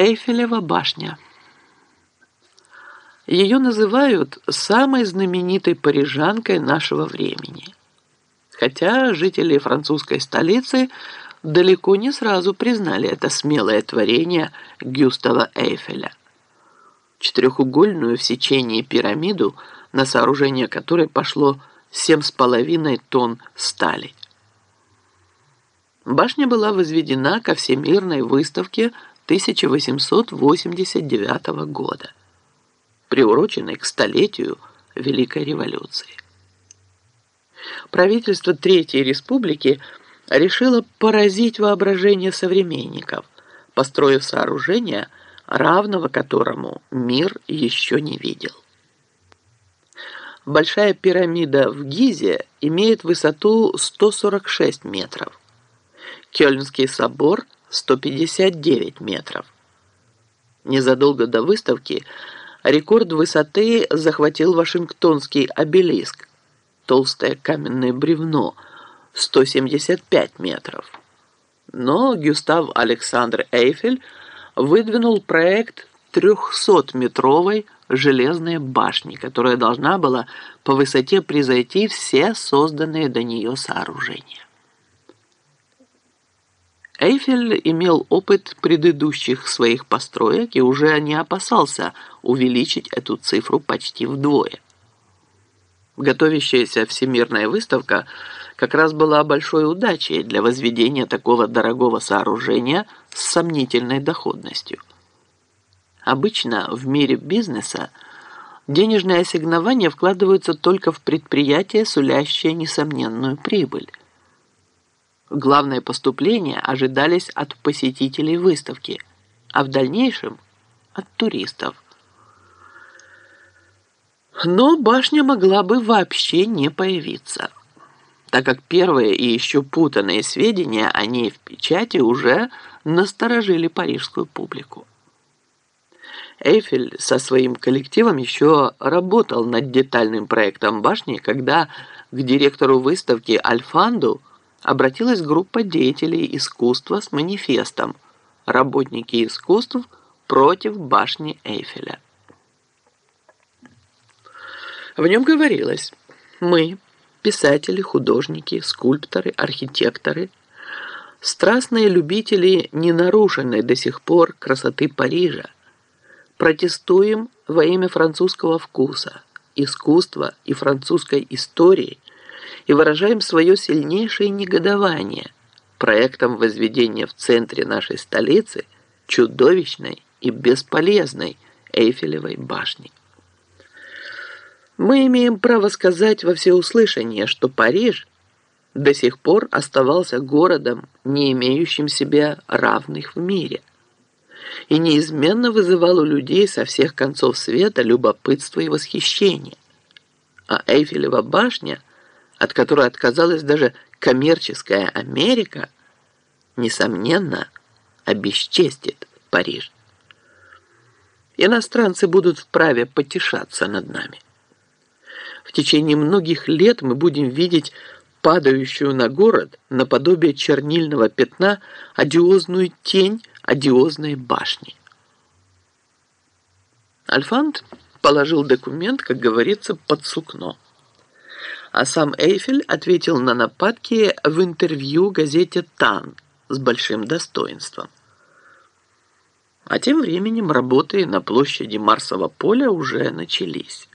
Эйфелева башня. Ее называют самой знаменитой парижанкой нашего времени. Хотя жители французской столицы далеко не сразу признали это смелое творение Гюстава Эйфеля. Четырехугольную в сечении пирамиду, на сооружение которой пошло семь с половиной тонн стали. Башня была возведена ко всемирной выставке 1889 года, приуроченной к столетию Великой революции. Правительство Третьей Республики решило поразить воображение современников, построив сооружение, равного которому мир еще не видел. Большая пирамида в Гизе имеет высоту 146 метров. Кёльнский собор – 159 метров. Незадолго до выставки рекорд высоты захватил Вашингтонский обелиск, толстое каменное бревно, 175 метров. Но Гюстав Александр Эйфель выдвинул проект 300-метровой железной башни, которая должна была по высоте превзойти все созданные до нее сооружения. Эйфель имел опыт предыдущих своих построек и уже не опасался увеличить эту цифру почти вдвое. Готовящаяся всемирная выставка как раз была большой удачей для возведения такого дорогого сооружения с сомнительной доходностью. Обычно в мире бизнеса денежные ассигнования вкладываются только в предприятия, сулящие несомненную прибыль. Главные поступления ожидались от посетителей выставки, а в дальнейшем – от туристов. Но башня могла бы вообще не появиться, так как первые и еще путанные сведения о ней в печати уже насторожили парижскую публику. Эйфель со своим коллективом еще работал над детальным проектом башни, когда к директору выставки Альфанду – обратилась группа деятелей искусства с манифестом «Работники искусств против башни Эйфеля». В нем говорилось «Мы, писатели, художники, скульпторы, архитекторы, страстные любители ненарушенной до сих пор красоты Парижа, протестуем во имя французского вкуса, искусства и французской истории – и выражаем свое сильнейшее негодование проектом возведения в центре нашей столицы чудовищной и бесполезной Эйфелевой башни. Мы имеем право сказать во всеуслышание, что Париж до сих пор оставался городом, не имеющим себе равных в мире, и неизменно вызывал у людей со всех концов света любопытство и восхищение. А Эйфелева башня – от которой отказалась даже коммерческая Америка, несомненно, обесчестит Париж. Иностранцы будут вправе потешаться над нами. В течение многих лет мы будем видеть падающую на город наподобие чернильного пятна одиозную тень одиозной башни. Альфант положил документ, как говорится, под сукно а сам Эйфель ответил на нападки в интервью газете «Тан» с большим достоинством. А тем временем работы на площади Марсового поля уже начались.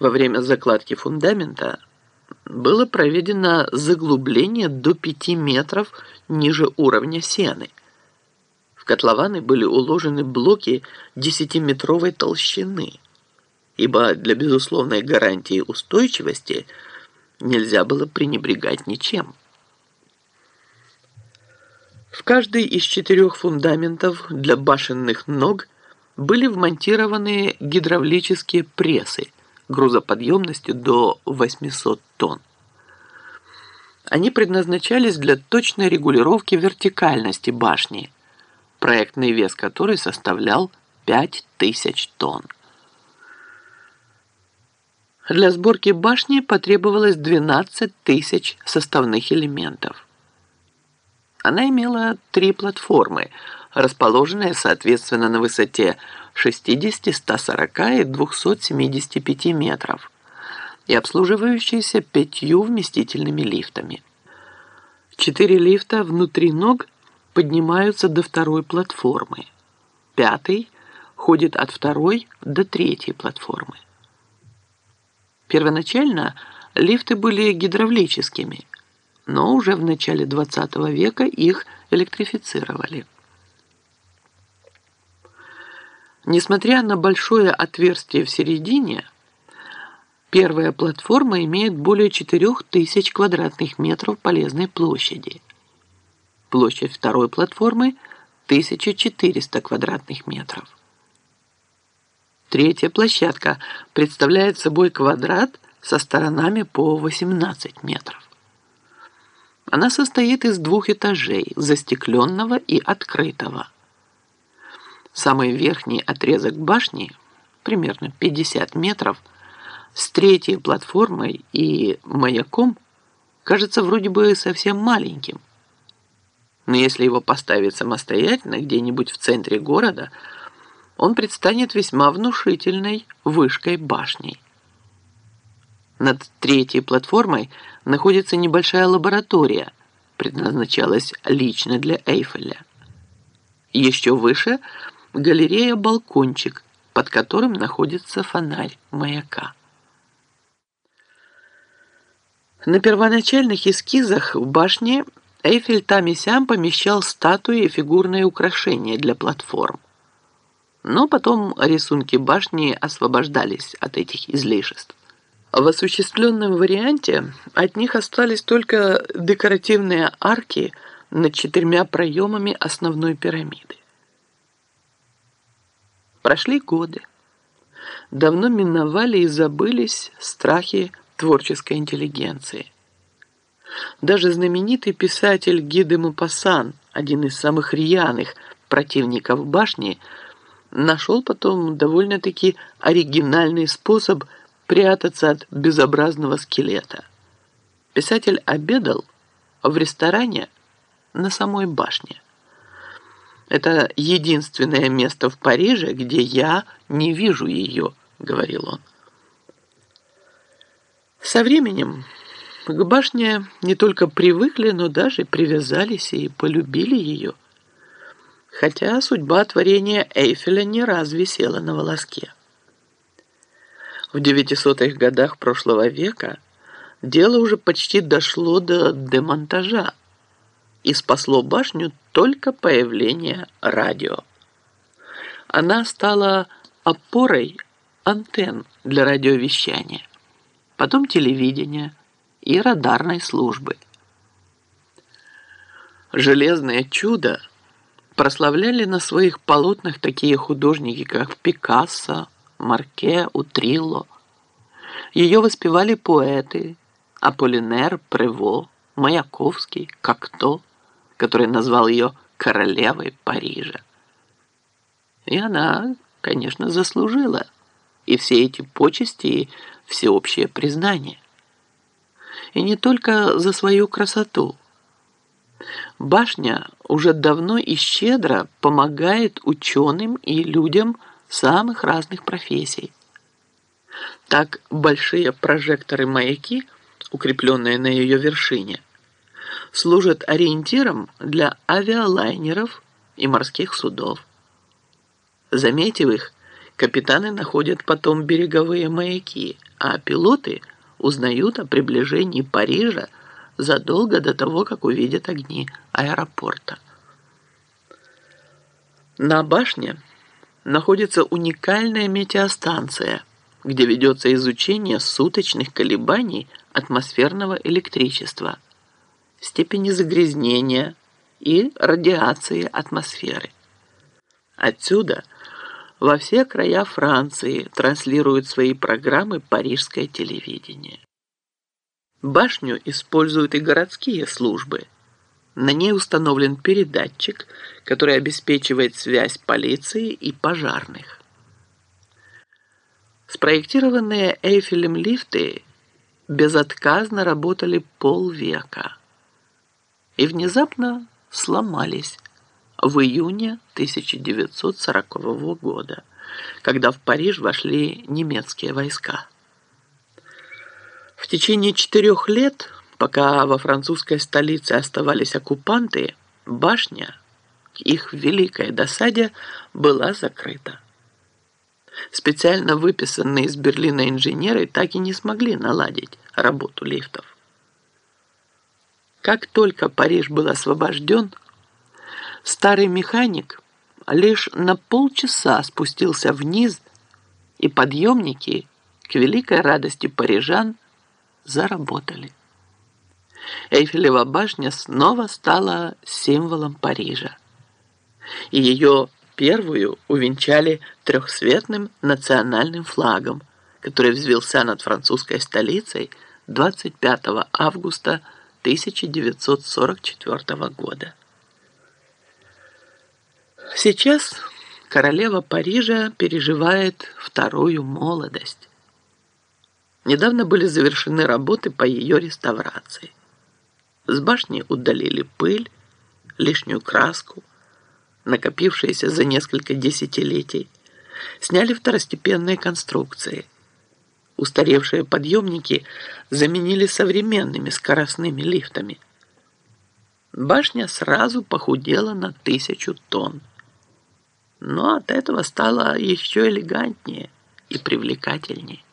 Во время закладки фундамента было проведено заглубление до 5 метров ниже уровня сены. В котлованы были уложены блоки 10-метровой толщины – ибо для безусловной гарантии устойчивости нельзя было пренебрегать ничем. В каждый из четырех фундаментов для башенных ног были вмонтированы гидравлические прессы грузоподъемностью до 800 тонн. Они предназначались для точной регулировки вертикальности башни, проектный вес которой составлял 5000 тонн. Для сборки башни потребовалось 12 тысяч составных элементов. Она имела три платформы, расположенные, соответственно, на высоте 60, 140 и 275 метров и обслуживающиеся пятью вместительными лифтами. Четыре лифта внутри ног поднимаются до второй платформы. Пятый ходит от второй до третьей платформы. Первоначально лифты были гидравлическими – но уже в начале 20 века их электрифицировали. Несмотря на большое отверстие в середине, первая платформа имеет более 4000 квадратных метров полезной площади. Площадь второй платформы – 1400 квадратных метров. Третья площадка представляет собой квадрат со сторонами по 18 метров. Она состоит из двух этажей, застекленного и открытого. Самый верхний отрезок башни, примерно 50 метров, с третьей платформой и маяком, кажется вроде бы совсем маленьким. Но если его поставить самостоятельно где-нибудь в центре города, он предстанет весьма внушительной вышкой башней. Над третьей платформой находится небольшая лаборатория, предназначалась лично для Эйфеля. Еще выше галерея-балкончик, под которым находится фонарь маяка. На первоначальных эскизах в башне Эйфель там и сям помещал статуи и фигурные украшения для платформ. Но потом рисунки башни освобождались от этих излишеств. В осуществленном варианте от них остались только декоративные арки над четырьмя проемами основной пирамиды. Прошли годы. Давно миновали и забылись страхи творческой интеллигенции. Даже знаменитый писатель Ги де Мопассан, один из самых рьяных противников башни, нашел потом довольно-таки оригинальный способ – прятаться от безобразного скелета. Писатель обедал в ресторане на самой башне. «Это единственное место в Париже, где я не вижу ее», — говорил он. Со временем к башне не только привыкли, но даже привязались и полюбили ее. Хотя судьба творения Эйфеля не раз висела на волоске. В 900-х годах прошлого века дело уже почти дошло до демонтажа и спасло башню только появление радио. Она стала опорой антенн для радиовещания, потом телевидения и радарной службы. «Железное чудо» прославляли на своих полотнах такие художники, как Пикассо, Марке, Утрилло. Ее воспевали поэты Аполлинер, Прево, Маяковский, Кокто, который назвал ее королевой Парижа. И она, конечно, заслужила и все эти почести, и всеобщее признание. И не только за свою красоту. Башня уже давно и щедро помогает ученым и людям, самых разных профессий. Так большие прожекторы-маяки, укрепленные на ее вершине, служат ориентиром для авиалайнеров и морских судов. Заметив их, капитаны находят потом береговые маяки, а пилоты узнают о приближении Парижа задолго до того, как увидят огни аэропорта. На башне находится уникальная метеостанция, где ведется изучение суточных колебаний атмосферного электричества, степени загрязнения и радиации атмосферы. Отсюда во все края Франции транслируют свои программы парижское телевидение. Башню используют и городские службы – на ней установлен передатчик, который обеспечивает связь полиции и пожарных. Спроектированные Эйфелем лифты безотказно работали полвека. И внезапно сломались в июне 1940 года, когда в Париж вошли немецкие войска. В течение четырех лет, пока во французской столице оставались оккупанты, башня, к их великой досаде, была закрыта. Специально выписанные из Берлина инженеры так и не смогли наладить работу лифтов. Как только Париж был освобожден, старый механик лишь на полчаса спустился вниз, и подъемники, к великой радости парижан, заработали. Эйфелева башня снова стала символом Парижа. И ее первую увенчали трехцветным национальным флагом, который взвился над французской столицей 25 августа 1944 года. Сейчас королева Парижа переживает вторую молодость. Недавно были завершены работы по ее реставрации. С башни удалили пыль, лишнюю краску, накопившиеся за несколько десятилетий, сняли второстепенные конструкции. Устаревшие подъемники заменили современными скоростными лифтами. Башня сразу похудела на тысячу тонн. Но от этого стало еще элегантнее и привлекательнее.